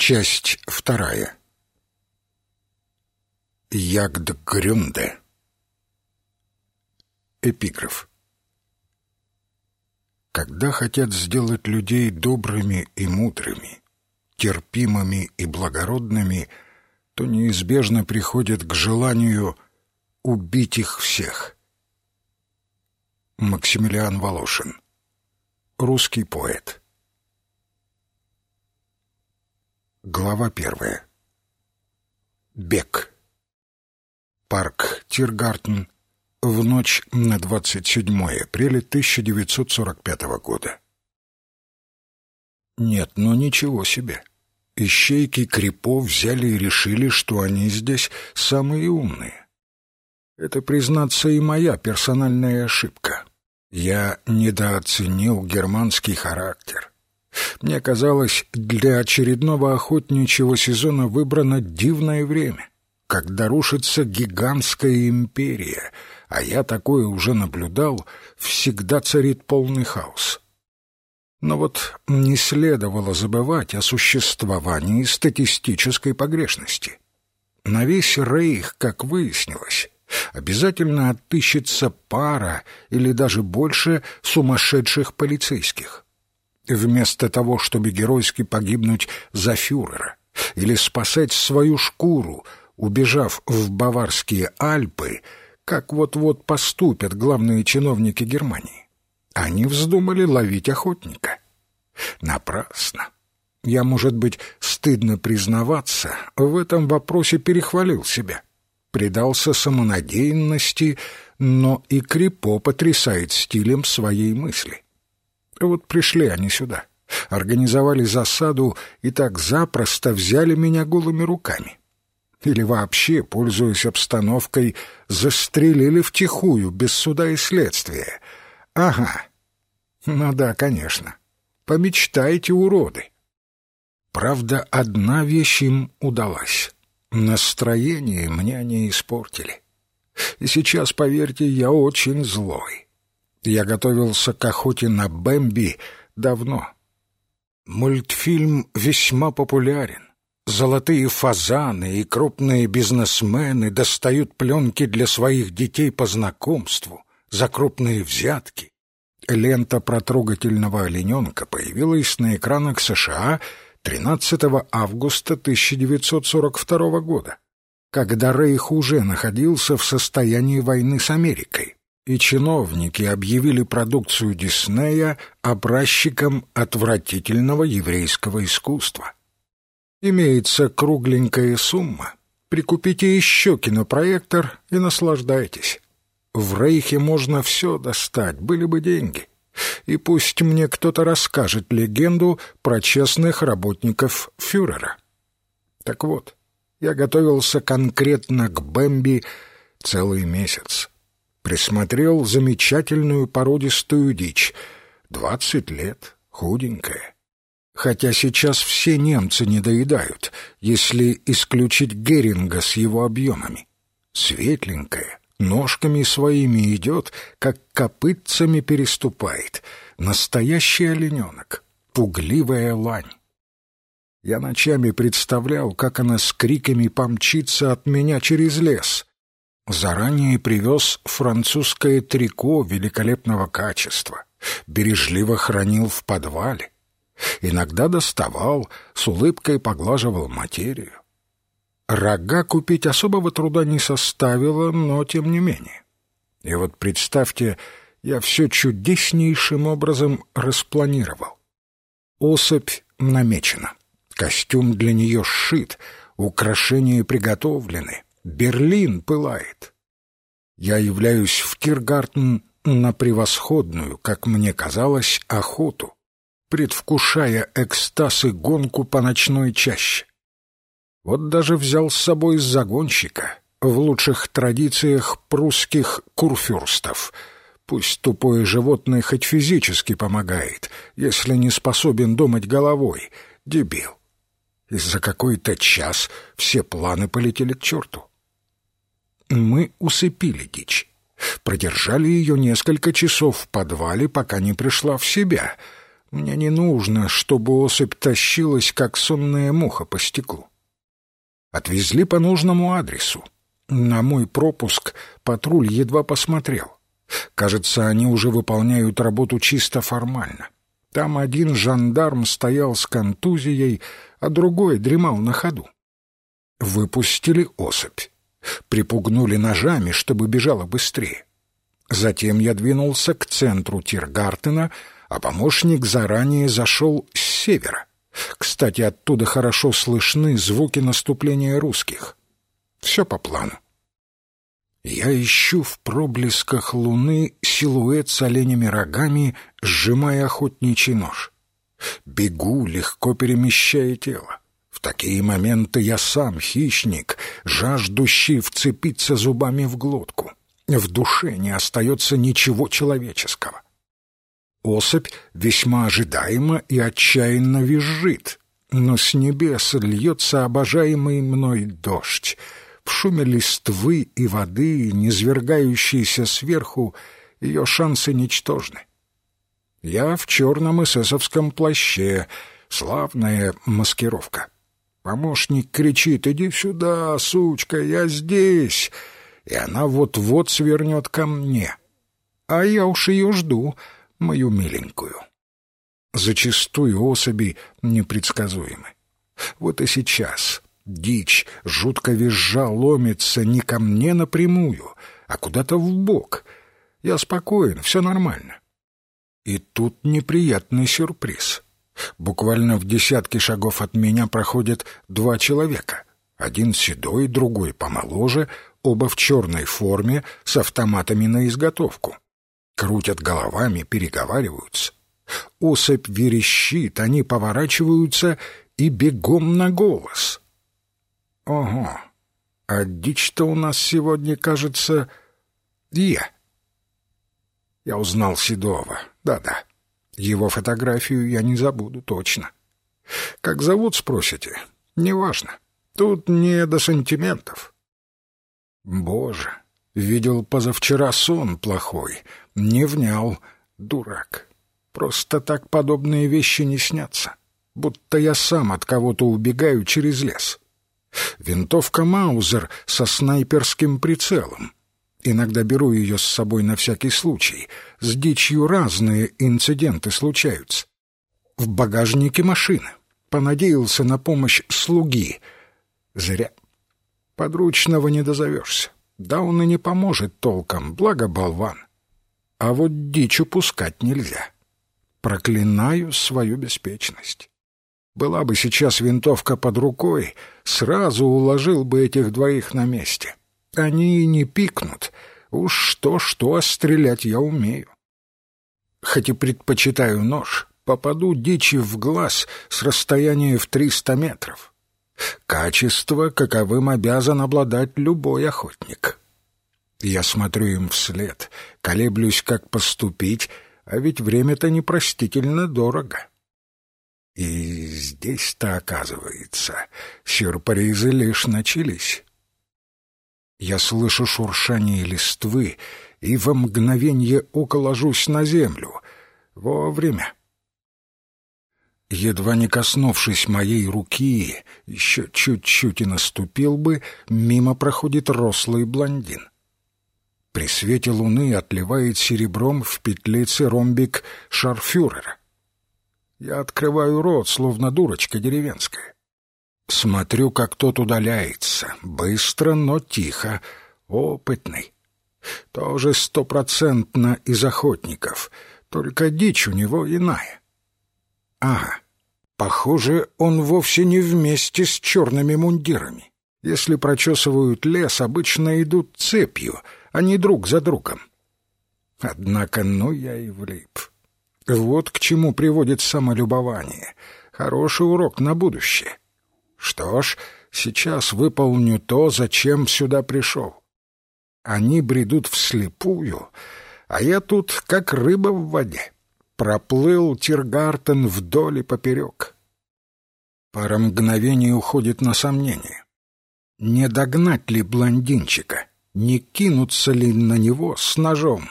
Часть вторая. Ягдгрюнде. Эпиграф. Когда хотят сделать людей добрыми и мудрыми, терпимыми и благородными, то неизбежно приходят к желанию убить их всех. Максимилиан Волошин. Русский поэт. Глава первая. Бег. Парк Тиргартен в ночь на 27 апреля 1945 года. Нет, ну ничего себе. Ищейки Крипо взяли и решили, что они здесь самые умные. Это, признаться, и моя персональная ошибка. Я недооценил германский характер. Мне казалось, для очередного охотничьего сезона выбрано дивное время, когда рушится гигантская империя, а я такое уже наблюдал, всегда царит полный хаос. Но вот не следовало забывать о существовании статистической погрешности. На весь рейх, как выяснилось, обязательно отыщется пара или даже больше сумасшедших полицейских — вместо того, чтобы геройски погибнуть за фюрера или спасать свою шкуру, убежав в Баварские Альпы, как вот-вот поступят главные чиновники Германии. Они вздумали ловить охотника. Напрасно. Я, может быть, стыдно признаваться, в этом вопросе перехвалил себя. Предался самонадеянности, но и Крипо потрясает стилем своей мысли. Вот пришли они сюда, организовали засаду и так запросто взяли меня голыми руками. Или вообще, пользуясь обстановкой, застрелили втихую, без суда и следствия. Ага. Ну да, конечно. Помечтайте, уроды. Правда, одна вещь им удалась. Настроение мне они испортили. И сейчас, поверьте, я очень злой. Я готовился к охоте на Бэмби давно. Мультфильм весьма популярен. Золотые фазаны и крупные бизнесмены достают пленки для своих детей по знакомству, за крупные взятки. Лента про трогательного олененка появилась на экранах США 13 августа 1942 года, когда Рейх уже находился в состоянии войны с Америкой и чиновники объявили продукцию Диснея образчиком отвратительного еврейского искусства. Имеется кругленькая сумма. Прикупите еще кинопроектор и наслаждайтесь. В Рейхе можно все достать, были бы деньги. И пусть мне кто-то расскажет легенду про честных работников фюрера. Так вот, я готовился конкретно к Бэмби целый месяц присмотрел замечательную породистую дичь. Двадцать лет, худенькая. Хотя сейчас все немцы не доедают, если исключить Геринга с его объемами. Светленькая, ножками своими идет, как копытцами переступает. Настоящий олененок, пугливая лань. Я ночами представлял, как она с криками помчится от меня через лес — заранее привез французское трико великолепного качества, бережливо хранил в подвале. Иногда доставал, с улыбкой поглаживал материю. Рога купить особого труда не составило, но тем не менее. И вот представьте, я все чудеснейшим образом распланировал. Особь намечена, костюм для нее сшит, украшения приготовлены — Берлин пылает. Я являюсь в Тиргартен на превосходную, как мне казалось, охоту, предвкушая экстаз и гонку по ночной чаще. Вот даже взял с собой загонщика в лучших традициях прусских курфюрстов. Пусть тупое животное хоть физически помогает, если не способен думать головой. Дебил. И за какой-то час все планы полетели к черту. Мы усыпили дичь. Продержали ее несколько часов в подвале, пока не пришла в себя. Мне не нужно, чтобы особь тащилась, как сонная муха по стеклу. Отвезли по нужному адресу. На мой пропуск патруль едва посмотрел. Кажется, они уже выполняют работу чисто формально. Там один жандарм стоял с контузией, а другой дремал на ходу. Выпустили особь. Припугнули ножами, чтобы бежала быстрее. Затем я двинулся к центру Тиргартена, а помощник заранее зашел с севера. Кстати, оттуда хорошо слышны звуки наступления русских. Все по плану. Я ищу в проблесках луны силуэт с оленями рогами, сжимая охотничий нож. Бегу, легко перемещая тело. Такие моменты я сам хищник, жаждущий вцепиться зубами в глотку. В душе не остается ничего человеческого. Особь весьма ожидаемо и отчаянно визжит, но с небес льется обожаемый мной дождь. В шуме листвы и воды, низвергающейся сверху, ее шансы ничтожны. Я в черном эсэсовском плаще, славная маскировка. Помощник кричит «Иди сюда, сучка, я здесь!» И она вот-вот свернет ко мне. А я уж ее жду — мою миленькую. Зачастую особи непредсказуемы. Вот и сейчас дичь, жутко визжа, ломится не ко мне напрямую, а куда-то в бок. Я спокоен, все нормально. И тут неприятный сюрприз. Буквально в десятке шагов от меня проходят два человека. Один седой, другой помоложе, оба в черной форме, с автоматами на изготовку крутят головами, переговариваются. Особь верещит, они поворачиваются и бегом на голос. Ого, а дичь-то у нас сегодня, кажется, я. Я узнал Седова, да-да. Его фотографию я не забуду точно. Как зовут, спросите? Неважно. Тут не до сантиментов. Боже, видел позавчера сон плохой — не внял, дурак. Просто так подобные вещи не снятся. Будто я сам от кого-то убегаю через лес. Винтовка Маузер со снайперским прицелом. Иногда беру ее с собой на всякий случай. С дичью разные инциденты случаются. В багажнике машины. Понадеялся на помощь слуги. Зря. Подручного не дозовешься. Да он и не поможет толком, благо болван а вот дичь упускать нельзя. Проклинаю свою беспечность. Была бы сейчас винтовка под рукой, сразу уложил бы этих двоих на месте. Они и не пикнут. Уж что-что, стрелять я умею. Хоть и предпочитаю нож, попаду дичи в глаз с расстояния в триста метров. Качество, каковым обязан обладать любой охотник. Я смотрю им вслед, колеблюсь, как поступить, а ведь время-то непростительно дорого. И здесь-то, оказывается, сюрпризы лишь начались. Я слышу шуршание листвы и во мгновенье ока ложусь на землю. Вовремя. Едва не коснувшись моей руки, еще чуть-чуть и наступил бы, мимо проходит рослый блондин. При свете луны отливает серебром в петлице ромбик шарфюрера. Я открываю рот, словно дурочка деревенская. Смотрю, как тот удаляется, быстро, но тихо, опытный. Тоже стопроцентно из охотников, только дичь у него иная. Ага, похоже, он вовсе не вместе с черными мундирами. Если прочесывают лес, обычно идут цепью — а не друг за другом. Однако, ну я и влип. Вот к чему приводит самолюбование. Хороший урок на будущее. Что ж, сейчас выполню то, зачем сюда пришел. Они бредут вслепую, а я тут как рыба в воде. Проплыл Тиргартен вдоль и поперек. Пара мгновений уходит на сомнение. Не догнать ли блондинчика? не кинуться ли на него с ножом.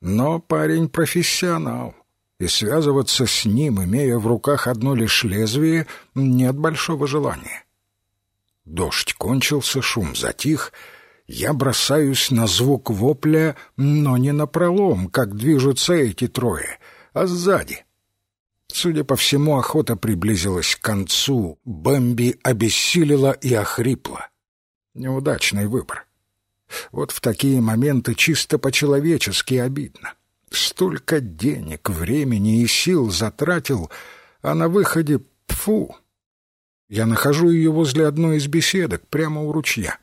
Но парень профессионал. И связываться с ним, имея в руках одно лишь лезвие, нет большого желания. Дождь кончился, шум затих. Я бросаюсь на звук вопля, но не на пролом, как движутся эти трое, а сзади. Судя по всему, охота приблизилась к концу. Бэмби обессилила и охрипла. Неудачный выбор. Вот в такие моменты чисто по-человечески обидно. Столько денег, времени и сил затратил, а на выходе — пфу! Я нахожу ее возле одной из беседок, прямо у ручья.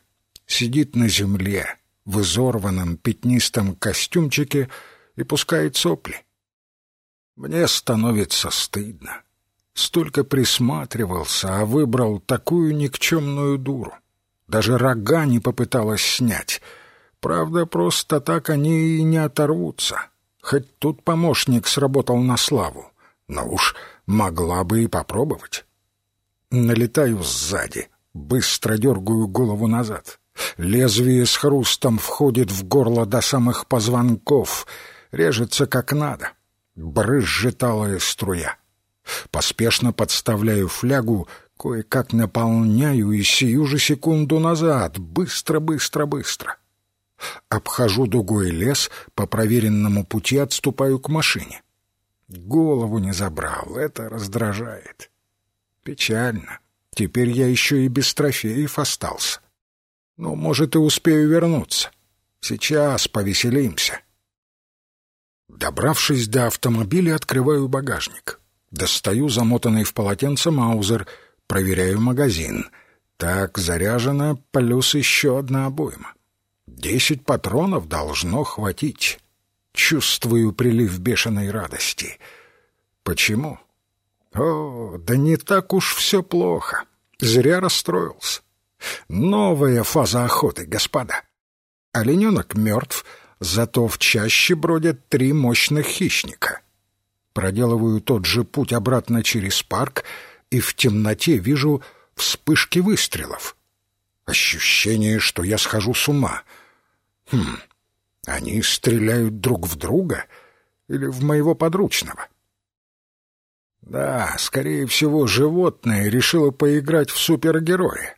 Сидит на земле, в изорванном пятнистом костюмчике и пускает сопли. Мне становится стыдно. Столько присматривался, а выбрал такую никчемную дуру. Даже рога не попыталась снять. Правда, просто так они и не оторвутся. Хоть тут помощник сработал на славу, но уж могла бы и попробовать. Налетаю сзади, быстро дергаю голову назад. Лезвие с хрустом входит в горло до самых позвонков, режется как надо. Брызжет алая струя. Поспешно подставляю флягу, кое-как наполняю и сию же секунду назад. Быстро, быстро, быстро. Обхожу дугой лес, по проверенному пути отступаю к машине. Голову не забрал, это раздражает. Печально. Теперь я еще и без трофеев остался. Ну, может, и успею вернуться. Сейчас повеселимся. Добравшись до автомобиля, открываю багажник. Достаю замотанный в полотенце маузер, проверяю магазин. Так, заряжено, плюс еще одна обойма. Десять патронов должно хватить. Чувствую прилив бешеной радости. Почему? О, да не так уж все плохо. Зря расстроился. Новая фаза охоты, господа. Олененок мертв, зато в чаще бродят три мощных хищника. Проделываю тот же путь обратно через парк, и в темноте вижу вспышки выстрелов. Ощущение, что я схожу с ума. Хм, они стреляют друг в друга или в моего подручного? — да, скорее всего, животное решило поиграть в супергероя.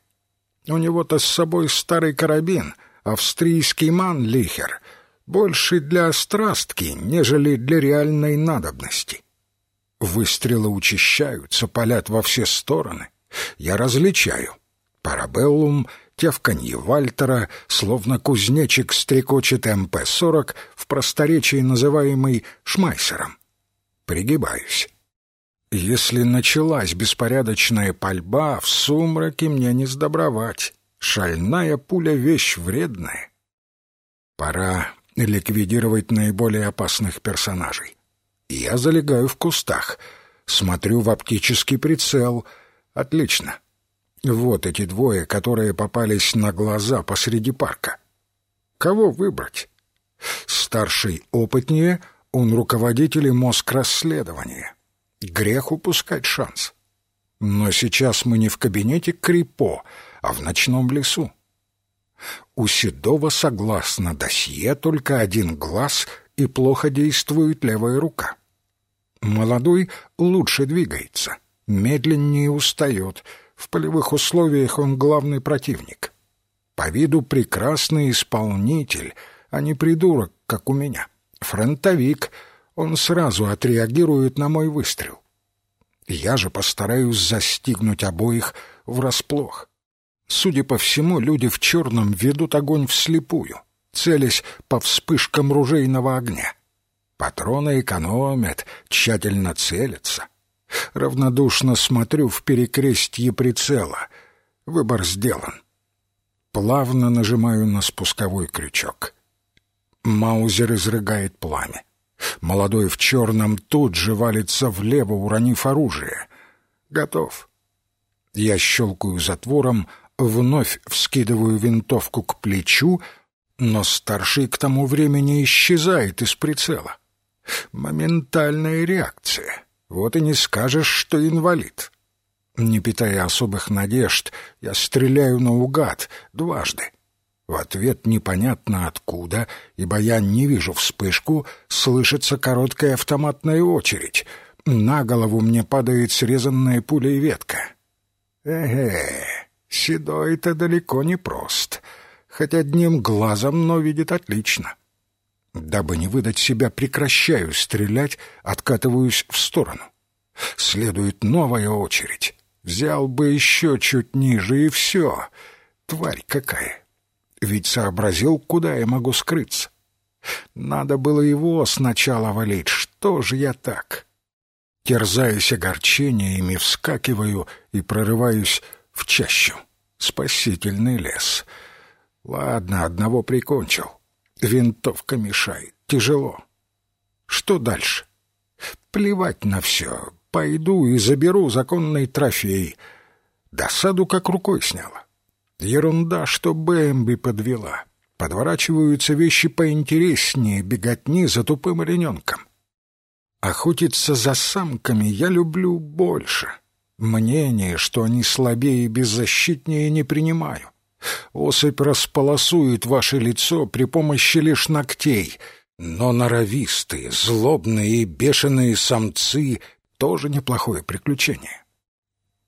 У него-то с собой старый карабин, австрийский манлихер, больше для страстки, нежели для реальной надобности. Выстрелы учащаются, палят во все стороны. Я различаю. Парабеллум, тявканье Вальтера, словно кузнечик стрекочет МП-40 в просторечии, называемый шмайсером. Пригибаюсь. Если началась беспорядочная пальба, в сумраке мне не сдобровать. Шальная пуля — вещь вредная. Пора ликвидировать наиболее опасных персонажей. Я залегаю в кустах, смотрю в оптический прицел. Отлично. Вот эти двое, которые попались на глаза посреди парка. Кого выбрать? Старший опытнее, он руководитель и мозг расследования. Грех упускать шанс. Но сейчас мы не в кабинете Крипо, а в ночном лесу. У Седова, согласно досье, только один глаз и плохо действует левая рука. Молодой лучше двигается, медленнее устает. В полевых условиях он главный противник. По виду прекрасный исполнитель, а не придурок, как у меня. Фронтовик — он сразу отреагирует на мой выстрел. Я же постараюсь застигнуть обоих врасплох. Судя по всему, люди в черном ведут огонь вслепую, целясь по вспышкам ружейного огня. Патроны экономят, тщательно целятся. Равнодушно смотрю в перекрестье прицела. Выбор сделан. Плавно нажимаю на спусковой крючок. Маузер изрыгает пламя. Молодой в черном тут же валится влево, уронив оружие. Готов. Я щелкаю затвором, вновь вскидываю винтовку к плечу, но старший к тому времени исчезает из прицела. Моментальная реакция. Вот и не скажешь, что инвалид. Не питая особых надежд, я стреляю наугад дважды. В ответ непонятно откуда, ибо я не вижу вспышку, слышится короткая автоматная очередь. На голову мне падает срезанная пулей ветка. Эге, седой-то далеко не прост, хоть одним глазом, но видит отлично. Дабы не выдать себя, прекращаю стрелять, откатываюсь в сторону. Следует новая очередь. Взял бы еще чуть ниже, и все. Тварь какая! Ведь сообразил, куда я могу скрыться. Надо было его сначала валить. Что же я так? Терзаясь огорчениями, вскакиваю и прорываюсь в чащу. Спасительный лес. Ладно, одного прикончил. Винтовка мешает. Тяжело. Что дальше? Плевать на все. Пойду и заберу законный трофей. Досаду как рукой сняла. Ерунда, что Бэмби подвела. Подворачиваются вещи поинтереснее беготни за тупым олененком. Охотиться за самками я люблю больше. Мнение, что они слабее и беззащитнее, не принимаю. Особь располосует ваше лицо при помощи лишь ногтей, но норовистые, злобные и бешеные самцы — тоже неплохое приключение.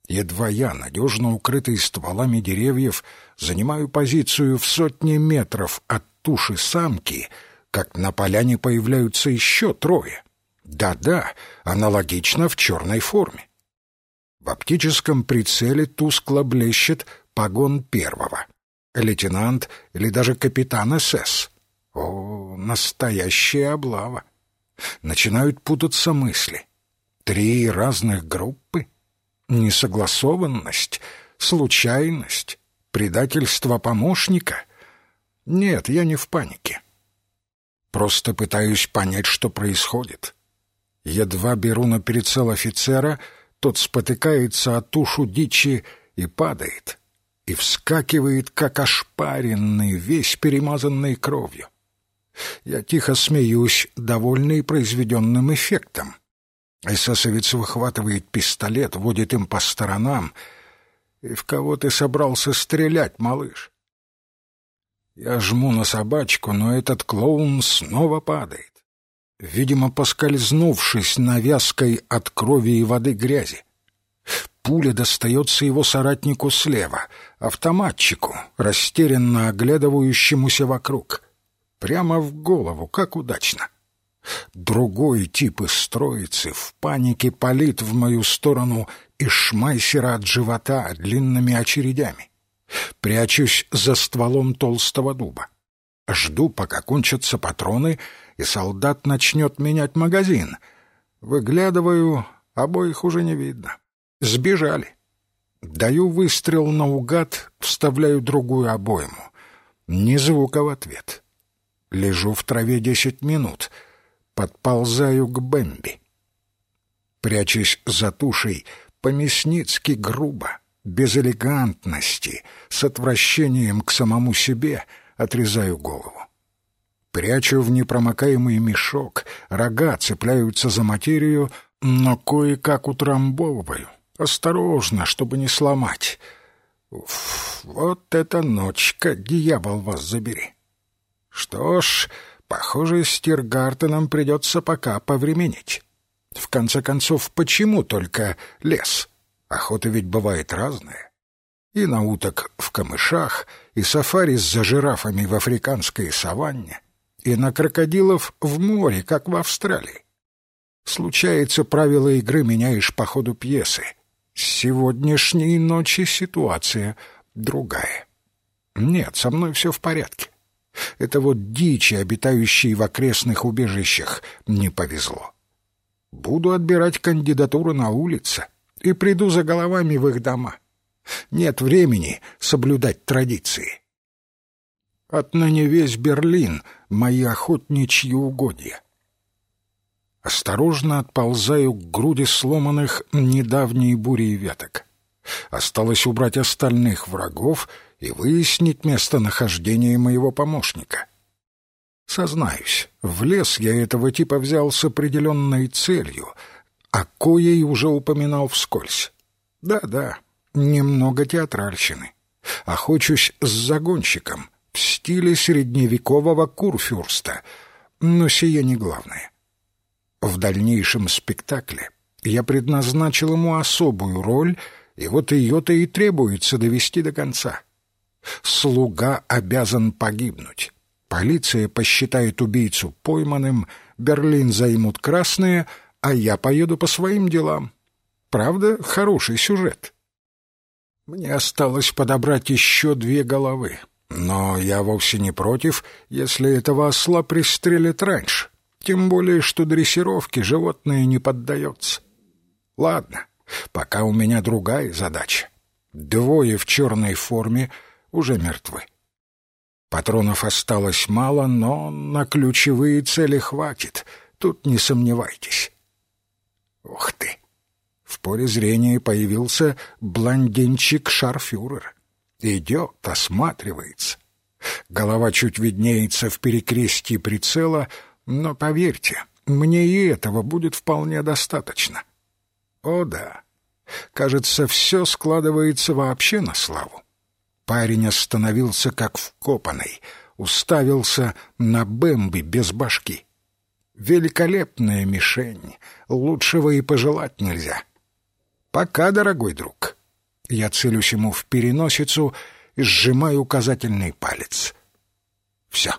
Едва я, надежно укрытый стволами деревьев, занимаю позицию в сотне метров от туши самки, как на поляне появляются еще трое. Да-да, аналогично в черной форме. В оптическом прицеле тускло блещет погон первого. Лейтенант или даже капитан СС. О, настоящая облава. Начинают путаться мысли. Три разных группы? Несогласованность? Случайность? Предательство помощника? Нет, я не в панике. Просто пытаюсь понять, что происходит. Едва беру на прицел офицера, тот спотыкается от тушу дичи и падает, и вскакивает, как ошпаренный, весь перемазанный кровью. Я тихо смеюсь, довольный произведенным эффектом. Эсэсовец выхватывает пистолет, водит им по сторонам. «И в кого ты собрался стрелять, малыш?» Я жму на собачку, но этот клоун снова падает видимо, поскользнувшись на вязкой от крови и воды грязи. Пуля достается его соратнику слева, автоматчику, растерянно оглядывающемуся вокруг. Прямо в голову, как удачно. Другой тип из строицы в панике палит в мою сторону из шмайсера от живота длинными очередями. Прячусь за стволом толстого дуба. Жду, пока кончатся патроны, и солдат начнет менять магазин. Выглядываю, обоих уже не видно. Сбежали. Даю выстрел наугад, вставляю другую обойму. Ни звука в ответ. Лежу в траве десять минут. Подползаю к Бэмби. Прячусь за тушей, по-мясницки грубо, без элегантности, с отвращением к самому себе, отрезаю голову. Прячу в непромокаемый мешок, рога цепляются за материю, но кое-как утрамбовываю. Осторожно, чтобы не сломать. Уф, вот эта ночка, дьявол вас забери. Что ж, похоже, с Тиргартеном придется пока повременить. В конце концов, почему только лес? Охота ведь бывает разная. И на уток в камышах, и сафари с жирафами в африканской саванне — и на крокодилов в море, как в Австралии. Случается, правила игры меняешь по ходу пьесы. С сегодняшней ночи ситуация другая. Нет, со мной все в порядке. Это вот дичи, обитающие в окрестных убежищах, не повезло. Буду отбирать кандидатуру на улице и приду за головами в их дома. Нет времени соблюдать традиции. Отныне весь Берлин — мои охотничьи угодья. Осторожно отползаю к груди сломанных недавней бурей веток. Осталось убрать остальных врагов и выяснить местонахождение моего помощника. Сознаюсь, в лес я этого типа взял с определенной целью, а коей уже упоминал вскользь. Да-да, немного театральщины. Охочусь с загонщиком, в стиле средневекового курфюрста, но сие не главное. В дальнейшем спектакле я предназначил ему особую роль, и вот ее-то и требуется довести до конца. Слуга обязан погибнуть. Полиция посчитает убийцу пойманным, Берлин займут красные, а я поеду по своим делам. Правда, хороший сюжет. Мне осталось подобрать еще две головы, но я вовсе не против, если этого осла пристрелят раньше. Тем более, что дрессировке животное не поддается. Ладно, пока у меня другая задача. Двое в черной форме уже мертвы. Патронов осталось мало, но на ключевые цели хватит, тут не сомневайтесь. Ух ты! В поле зрения появился блондинчик-шарфюрер. Идет, осматривается. Голова чуть виднеется в перекрестии прицела, но, поверьте, мне и этого будет вполне достаточно. О да, кажется, все складывается вообще на славу. Парень остановился как вкопанный, уставился на Бэмби без башки. Великолепная мишень, лучшего и пожелать нельзя. Пока, дорогой друг. Я целюсь ему в переносицу и сжимаю указательный палец. Все.